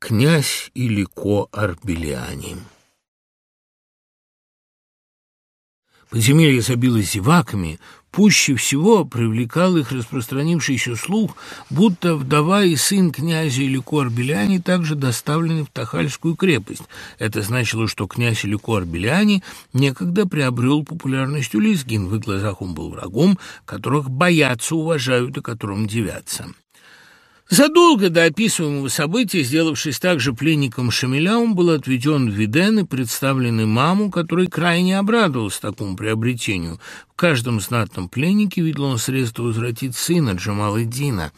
Князь Илико Арбеляне. Подземелье забилось зеваками, Пуще всего привлекал их распространившийся слух, будто вдова и сын князя Илико Арбеляни также доставлены в Тахальскую крепость. Это значило, что князь Илико Арбеляни некогда приобрел популярность у Лизгин. В их глазах он был врагом, которых боятся, уважают и которым девятся. Задолго до описываемого события, сделавшись также пленником Шамиля, он был отведен в Виден и представлен маму, который крайне обрадовался такому приобретению. В каждом знатном пленнике видел он средство возвратить сына Джамала Дина.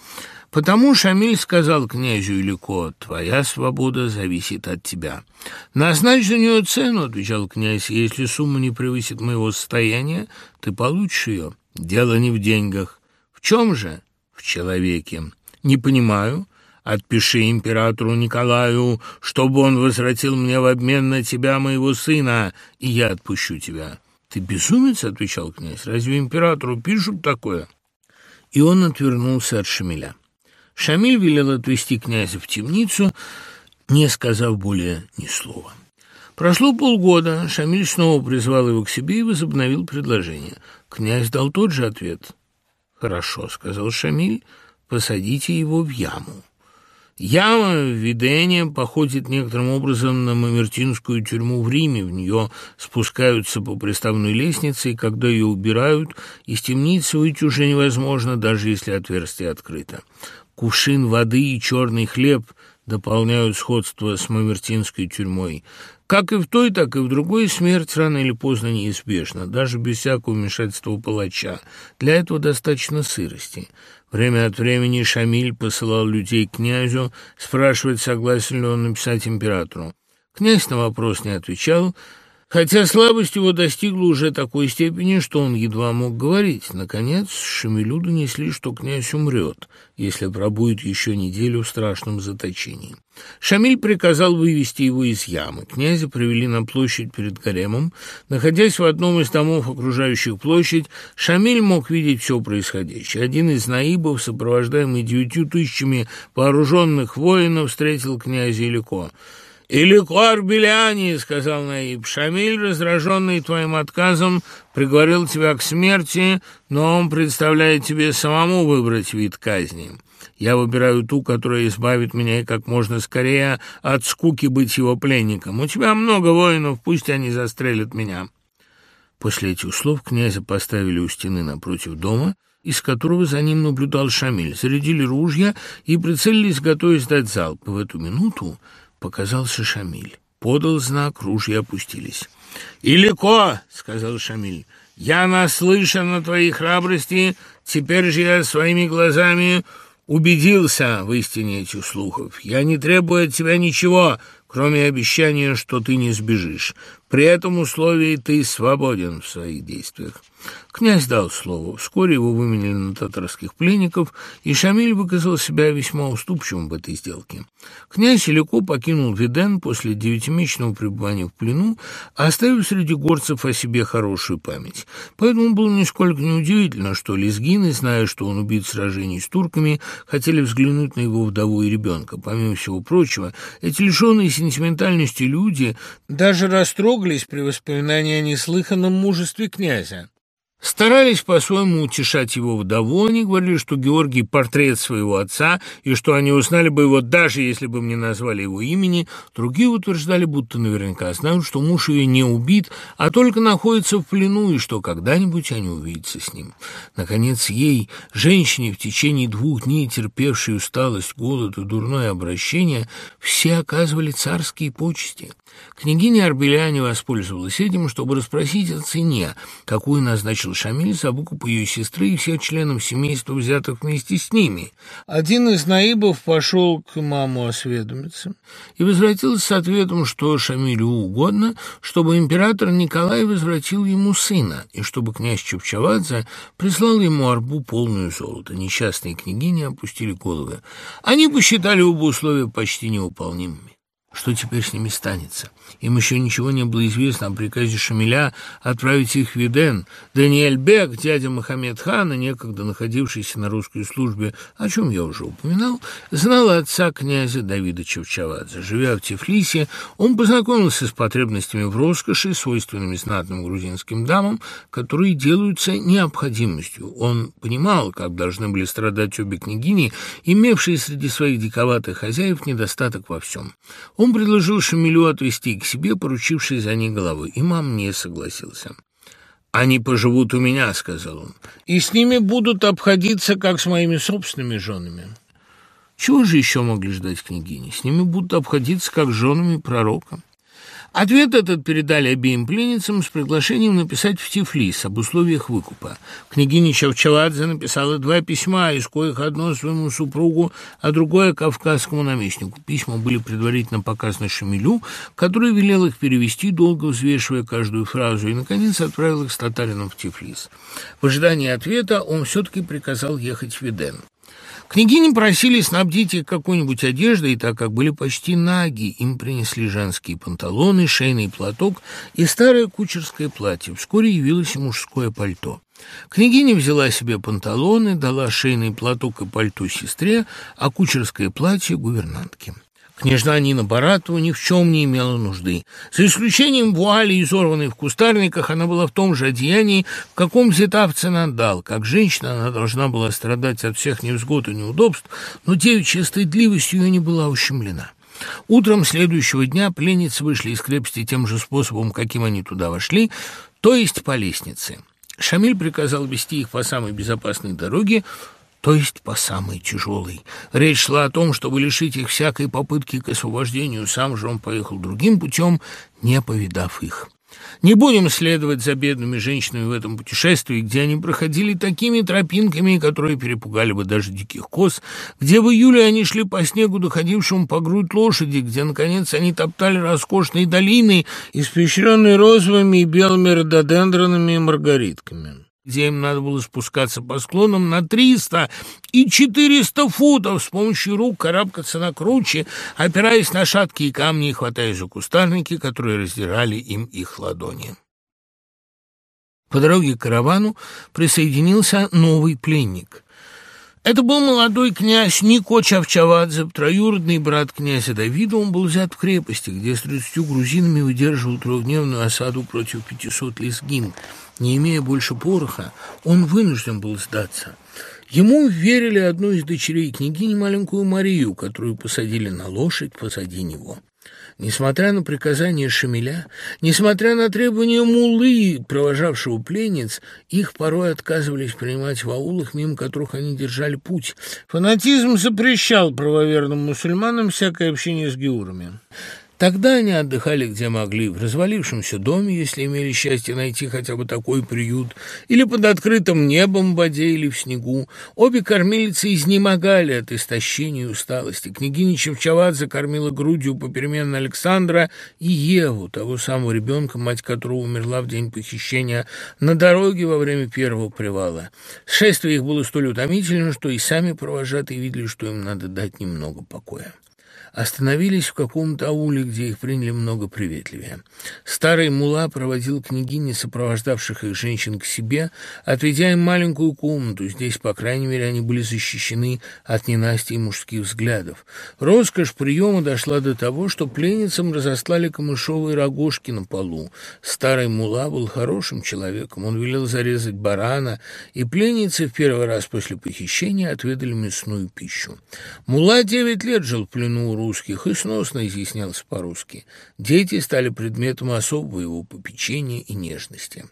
Потому Шамиль сказал князю Илико, «Твоя свобода зависит от тебя». «Назначь за нее цену», — отвечал князь, «если сумма не превысит моего состояния, ты получишь ее». «Дело не в деньгах». «В чем же?» «В человеке». «Не понимаю. Отпиши императору Николаю, чтобы он возвратил мне в обмен на тебя моего сына, и я отпущу тебя». «Ты безумец?» — отвечал князь. «Разве императору пишут такое?» И он отвернулся от Шамиля. Шамиль велел отвести князя в темницу, не сказав более ни слова. Прошло полгода, Шамиль снова призвал его к себе и возобновил предложение. Князь дал тот же ответ. «Хорошо», — сказал Шамиль, — посадите его в яму. Яма в Видене походит некоторым образом на Мамертинскую тюрьму в Риме. В нее спускаются по приставной лестнице, и когда ее убирают, из темницы выйти уже невозможно, даже если отверстие открыто. Кувшин воды и черный хлеб дополняют сходство с Мамертинской тюрьмой. Как и в той, так и в другой смерть рано или поздно неизбежна, даже без всякого вмешательства палача. Для этого достаточно сырости. Время от времени Шамиль посылал людей к князю, спрашивать, согласен ли он написать императору. Князь на вопрос не отвечал, Хотя слабость его достигла уже такой степени, что он едва мог говорить. Наконец, Шамилю донесли, что князь умрет, если пробует еще неделю в страшном заточении. Шамиль приказал вывести его из ямы. Князя привели на площадь перед гаремом. Находясь в одном из домов, окружающих площадь, Шамиль мог видеть все происходящее. Один из наибов, сопровождаемый девятью тысячами вооруженных воинов, встретил князя Илико. «Иликуар Беляни», — сказал Наиб, — «Шамиль, раздраженный твоим отказом, приговорил тебя к смерти, но он представляет тебе самому выбрать вид казни. Я выбираю ту, которая избавит меня как можно скорее от скуки быть его пленником. У тебя много воинов, пусть они застрелят меня». После этих слов князя поставили у стены напротив дома, из которого за ним наблюдал Шамиль, зарядили ружья и прицелились, готовясь дать залп. В эту минуту показался Шамиль. Подал знак, ружья опустились. «Илико!» — сказал Шамиль. «Я наслышан о твоей храбрости, теперь же я своими глазами убедился в истине этих слухов. Я не требую от тебя ничего, кроме обещания, что ты не сбежишь. При этом условии ты свободен в своих действиях. Князь дал слово. Вскоре его выменили на татарских пленников, и Шамиль выказал себя весьма уступчивым в этой сделке. Князь Илико покинул Виден после девятимесячного пребывания в плену, оставив среди горцев о себе хорошую память. Поэтому было нисколько неудивительно, что лезгины, зная, что он убит в сражении с турками, хотели взглянуть на его вдову и ребенка. Помимо всего прочего, эти лишенные сентиментальности люди даже растроглись при воспоминании о неслыханном мужестве князя. Старались по-своему утешать его вдову, они говорили, что Георгий – портрет своего отца, и что они узнали бы его, даже если бы мне назвали его имени. Другие утверждали, будто наверняка знают, что муж ее не убит, а только находится в плену, и что когда-нибудь они увидятся с ним. Наконец, ей, женщине, в течение двух дней терпевшей усталость, голод и дурное обращение, все оказывали царские почести. Княгиня Арбеляне воспользовалась этим, чтобы расспросить о цене, какую назначил предложил Шамиль за выкуп ее сестры и всех членов семейства, взятых вместе с ними. Один из наибов пошел к маму осведомиться и возвратился с ответом, что Шамилю угодно, чтобы император Николай возвратил ему сына, и чтобы князь Чепчавадзе прислал ему арбу полную золота. Несчастные княгини опустили головы. Они посчитали оба условия почти невыполнимыми. Что теперь с ними станется? Им еще ничего не было известно о приказе Шамиля отправить их в Виден. Даниэль Бек, дядя Мохаммед хана, некогда находившийся на русской службе, о чем я уже упоминал, знал отца князя Давида Чевчавадзе. Живя в Тифлисе, он познакомился с потребностями в роскоши, свойственными знатным грузинским дамам, которые делаются необходимостью. Он понимал, как должны были страдать обе княгини, имевшие среди своих диковатых хозяев недостаток во всем. Он предложил Шамилю отвезти к себе, поручивший за ней головой. Имам не согласился. «Они поживут у меня», — сказал он, — «и с ними будут обходиться, как с моими собственными женами». Чего же еще могли ждать княгини? С ними будут обходиться, как с женами пророка. Ответ этот передали обеим пленницам с приглашением написать в Тифлис об условиях выкупа. Княгиня Чавчавадзе написала два письма, из коих одно своему супругу, а другое кавказскому наместнику. Письма были предварительно показаны Шамилю, который велел их перевести, долго взвешивая каждую фразу, и, наконец, отправил их с татарином в Тифлис. В ожидании ответа он все-таки приказал ехать в Виден. Княгини просили снабдить их какой-нибудь одеждой, и так как были почти наги, им принесли женские панталоны, шейный платок и старое кучерское платье. Вскоре явилось и мужское пальто. Княгиня взяла себе панталоны, дала шейный платок и пальто сестре, а кучерское платье — гувернантке. Княжна Нина Баратова ни в чем не имела нужды. За исключением вуали, изорванной в кустарниках, она была в том же одеянии, в каком Зитавцин отдал. Как женщина она должна была страдать от всех невзгод и неудобств, но девичья стыдливость ее не была ущемлена. Утром следующего дня пленницы вышли из крепости тем же способом, каким они туда вошли, то есть по лестнице. Шамиль приказал вести их по самой безопасной дороге, то есть по самой тяжелой. Речь шла о том, чтобы лишить их всякой попытки к освобождению. Сам же он поехал другим путем, не повидав их. Не будем следовать за бедными женщинами в этом путешествии, где они проходили такими тропинками, которые перепугали бы даже диких коз, где в июле они шли по снегу, доходившему по грудь лошади, где, наконец, они топтали роскошные долины, испещренные розовыми и белыми рододендронами и маргаритками где им надо было спускаться по склонам на 300 и 400 футов, с помощью рук карабкаться на круче, опираясь на шаткие камни и хватая за кустарники, которые раздирали им их ладони. По дороге к каравану присоединился новый пленник. Это был молодой князь Нико Чавчавадзе, троюродный брат князя Давида. Он был взят в крепости, где с тридцатью грузинами выдерживал трехдневную осаду против пятисот лезгин – не имея больше пороха, он вынужден был сдаться. Ему верили одну из дочерей княгини, маленькую Марию, которую посадили на лошадь позади него. Несмотря на приказания Шамиля, несмотря на требования мулы, провожавшего пленниц, их порой отказывались принимать в аулах, мимо которых они держали путь. Фанатизм запрещал правоверным мусульманам всякое общение с геурами. Тогда они отдыхали где могли, в развалившемся доме, если имели счастье найти хотя бы такой приют, или под открытым небом в воде или в снегу. Обе кормилицы изнемогали от истощения и усталости. Княгиня Чевчавадзе кормила грудью попеременно Александра и Еву, того самого ребенка, мать которого умерла в день похищения на дороге во время первого привала. Шествие их было столь утомительно, что и сами провожатые видели, что им надо дать немного покоя остановились в каком-то ауле, где их приняли много приветливее. Старый мула проводил княгини, сопровождавших их женщин, к себе, отведя им маленькую комнату. Здесь, по крайней мере, они были защищены от ненастей мужских взглядов. Роскошь приема дошла до того, что пленницам разослали камышовые рогожки на полу. Старый мула был хорошим человеком. Он велел зарезать барана, и пленницы в первый раз после похищения отведали мясную пищу. Мула девять лет жил в плену у русских и сносно изъяснялся по-русски. Дети стали предметом особого его попечения и нежности.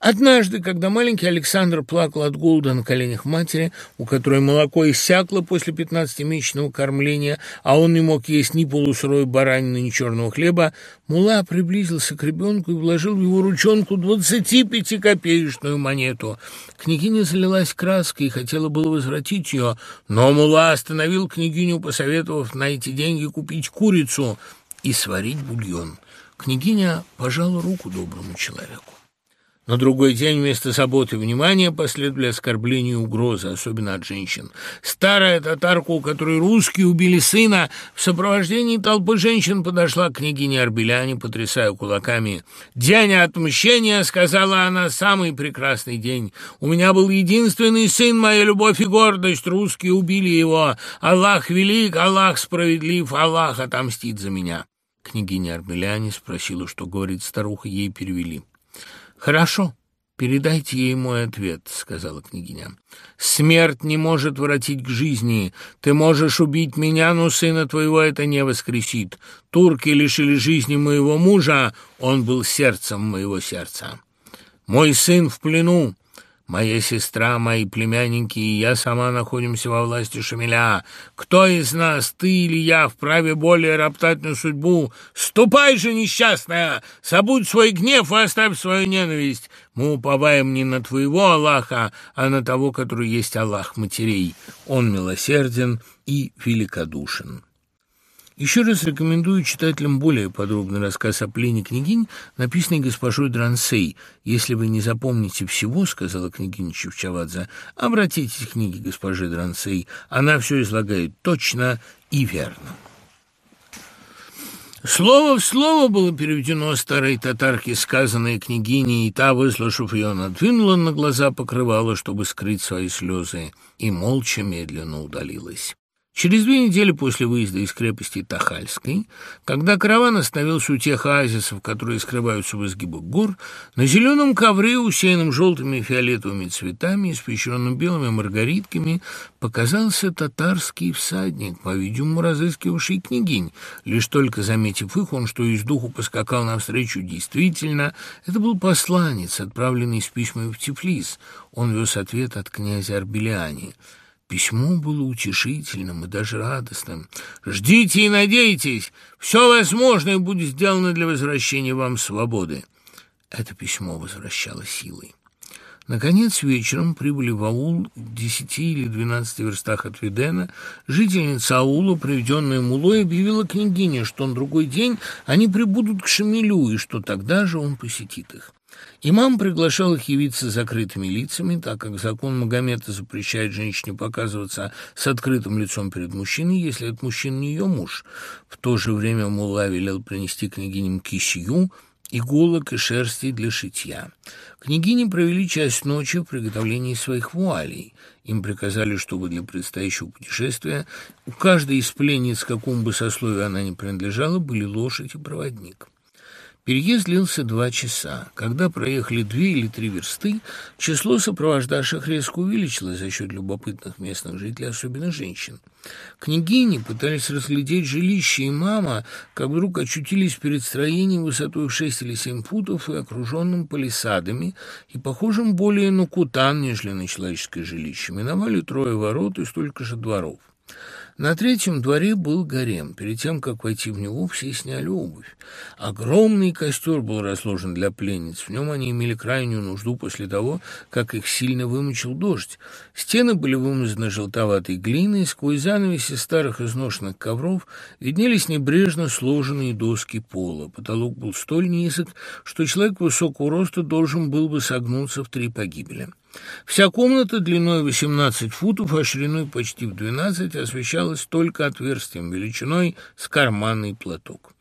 Однажды, когда маленький Александр плакал от голода на коленях матери, у которой молоко иссякло после пятнадцатимесячного кормления, а он не мог есть ни полусырой баранины, ни черного хлеба, Мула приблизился к ребенку и вложил в его ручонку двадцати пятикопеечную монету. Княгиня залилась краской и хотела было возвратить ее, но Мула остановил княгиню, посоветовав на эти деньги купить курицу и сварить бульон. Княгиня пожала руку доброму человеку. На другой день вместо заботы и внимания последовали оскорбления и угрозы, особенно от женщин. Старая татарка, у которой русские убили сына, в сопровождении толпы женщин подошла к княгине Арбеляне, потрясая кулаками. «День отмщения», — сказала она, — «самый прекрасный день. У меня был единственный сын, моя любовь и гордость. Русские убили его. Аллах велик, Аллах справедлив, Аллах отомстит за меня». Княгиня Арбеляне спросила, что говорит старуха, ей перевели. «Хорошо, передайте ей мой ответ», — сказала княгиня. «Смерть не может воротить к жизни. Ты можешь убить меня, но сына твоего это не воскресит. Турки лишили жизни моего мужа, он был сердцем моего сердца. Мой сын в плену, Моя сестра, мои племянники и я сама находимся во власти Шамиля. Кто из нас, ты или я, вправе более роптать на судьбу? Ступай же, несчастная! Забудь свой гнев и оставь свою ненависть. Мы уповаем не на твоего Аллаха, а на того, который есть Аллах матерей. Он милосерден и великодушен». Еще раз рекомендую читателям более подробный рассказ о плене княгинь, написанный госпожой Дрансей. «Если вы не запомните всего, — сказала княгиня Чевчавадзе, — обратитесь к книге госпожи Дрансей. Она все излагает точно и верно». Слово в слово было переведено старой татарке, сказанное княгиней, и та, выслушав ее, надвинула на глаза покрывало, чтобы скрыть свои слезы, и молча медленно удалилась. Через две недели после выезда из крепости Тахальской, когда караван остановился у тех оазисов, которые скрываются в изгибах гор, на зеленом ковре, усеянном желтыми и фиолетовыми цветами, испещренным белыми маргаритками, показался татарский всадник, по-видимому, разыскивавший княгинь. Лишь только заметив их, он, что из духу, поскакал навстречу действительно. Это был посланец, отправленный с письмами в Тифлис. Он вез ответ от князя Арбелиани. Письмо было утешительным и даже радостным. «Ждите и надейтесь! Все возможное будет сделано для возвращения вам свободы!» Это письмо возвращало силой. Наконец, вечером прибыли в аул в десяти или двенадцати верстах от Видена. Жительница аула, приведенная Мулой, объявила княгине, что на другой день они прибудут к Шамилю, и что тогда же он посетит их. Имам приглашал их явиться закрытыми лицами, так как закон Магомета запрещает женщине показываться с открытым лицом перед мужчиной, если этот мужчина не ее муж. В то же время Мулла велел принести княгиням кисью, иголок и шерсти для шитья. Княгини провели часть ночи в приготовлении своих вуалей. Им приказали, чтобы для предстоящего путешествия у каждой из пленниц, какому бы сословию она ни принадлежала, были лошадь и проводник. Переезд длился два часа. Когда проехали две или три версты, число сопровождавших резко увеличилось за счет любопытных местных жителей, особенно женщин. Княгини пытались разглядеть жилище, и мама, как вдруг очутились перед строением высотой в шесть или семь футов и окруженным палисадами, и похожим более на кутан, нежели на человеческое жилище. Миновали трое ворот и столько же дворов. На третьем дворе был гарем. Перед тем, как войти в него, все сняли обувь. Огромный костер был разложен для пленниц. В нем они имели крайнюю нужду после того, как их сильно вымочил дождь. Стены были вымазаны желтоватой глиной, сквозь занавеси старых изношенных ковров виднелись небрежно сложенные доски пола. Потолок был столь низок, что человек высокого роста должен был бы согнуться в три погибели. Вся комната длиной 18 футов, а шириной почти в 12 освещалась только отверстием величиной с карманный платок.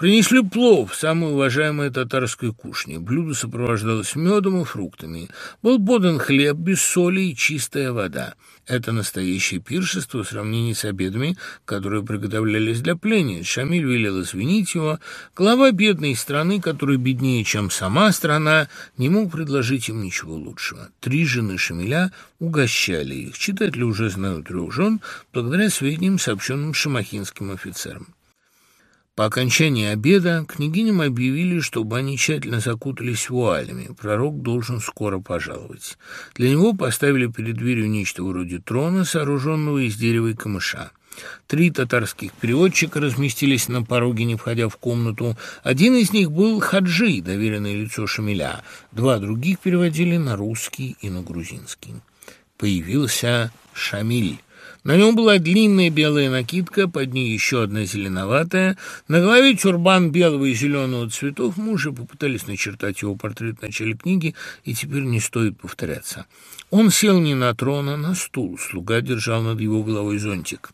Принесли плов, самая уважаемая татарская кушня. Блюдо сопровождалось медом и фруктами. Был подан хлеб без соли и чистая вода. Это настоящее пиршество в сравнении с обедами, которые приготовлялись для пленниц. Шамиль велел извинить его. Глава бедной страны, которая беднее, чем сама страна, не мог предложить им ничего лучшего. Три жены Шамиля угощали их. Читатели уже знают трех жен, благодаря сведениям, сообщенным шамахинским офицерам. По окончании обеда княгиням объявили, чтобы они тщательно закутались вуалями. Пророк должен скоро пожаловать. Для него поставили перед дверью нечто вроде трона, сооруженного из дерева и камыша. Три татарских переводчика разместились на пороге, не входя в комнату. Один из них был Хаджи, доверенное лицо Шамиля. Два других переводили на русский и на грузинский. Появился Шамиль. На нем была длинная белая накидка, под ней еще одна зеленоватая. На голове тюрбан белого и зеленого цветов. Мы уже попытались начертать его портрет в начале книги, и теперь не стоит повторяться. Он сел не на трон, а на стул. Слуга держал над его головой зонтик.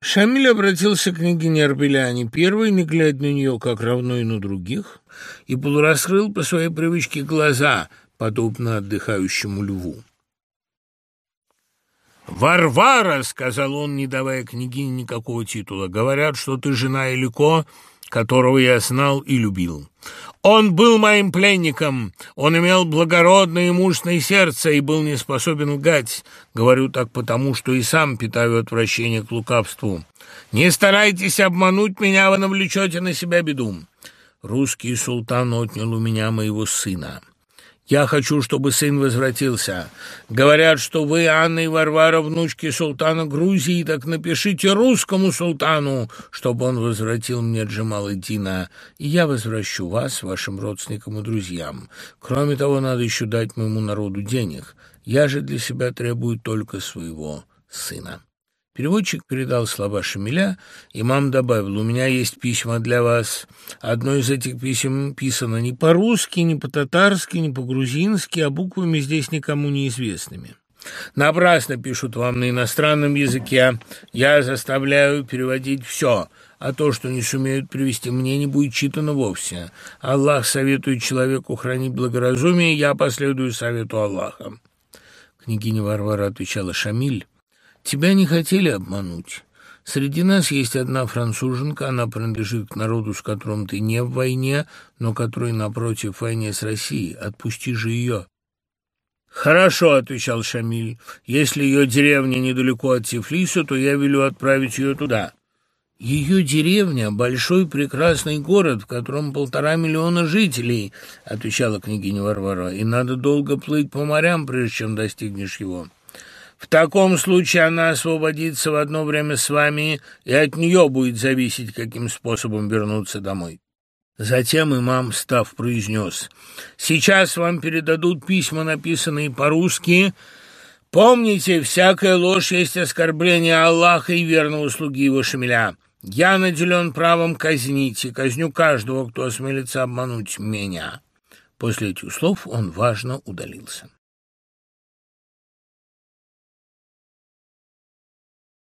Шамиль обратился к княгине Арбеляне первой, не глядя на нее, как равно и на других, и полураскрыл по своей привычке глаза, подобно отдыхающему льву. «Варвара!» — сказал он, не давая княгине никакого титула. «Говорят, что ты жена Илико, которого я знал и любил. Он был моим пленником, он имел благородное и мужественное сердце и был не способен лгать. Говорю так потому, что и сам питаю отвращение к лукавству. Не старайтесь обмануть меня, вы навлечете на себя беду. Русский султан отнял у меня моего сына». Я хочу, чтобы сын возвратился. Говорят, что вы, Анна и Варвара, внучки султана Грузии, так напишите русскому султану, чтобы он возвратил мне Джамал-Дина, и я возвращу вас, вашим родственникам и друзьям. Кроме того, надо еще дать моему народу денег. Я же для себя требую только своего сына». Переводчик передал слова Шамиля, и мам добавил, «У меня есть письма для вас. Одно из этих писем писано не по-русски, не по-татарски, не по-грузински, а буквами здесь никому неизвестными. Напрасно пишут вам на иностранном языке. Я заставляю переводить все, а то, что не сумеют привести мне, не будет читано вовсе. Аллах советует человеку хранить благоразумие, я последую совету Аллаха». Княгиня Варвара отвечала, «Шамиль». Тебя не хотели обмануть. Среди нас есть одна француженка, она принадлежит к народу, с которым ты не в войне, но который напротив в войне с Россией. Отпусти же ее». «Хорошо», — отвечал Шамиль. «Если ее деревня недалеко от Тифлиса, то я велю отправить ее туда». «Ее деревня — большой прекрасный город, в котором полтора миллиона жителей», — отвечала княгиня Варвара, «и надо долго плыть по морям, прежде чем достигнешь его». В таком случае она освободится в одно время с вами, и от нее будет зависеть, каким способом вернуться домой». Затем имам, став, произнес, «Сейчас вам передадут письма, написанные по-русски. Помните, всякая ложь есть оскорбление Аллаха и верного слуги его Шамиля. Я наделен правом казнить и казню каждого, кто осмелится обмануть меня». После этих слов он важно удалился.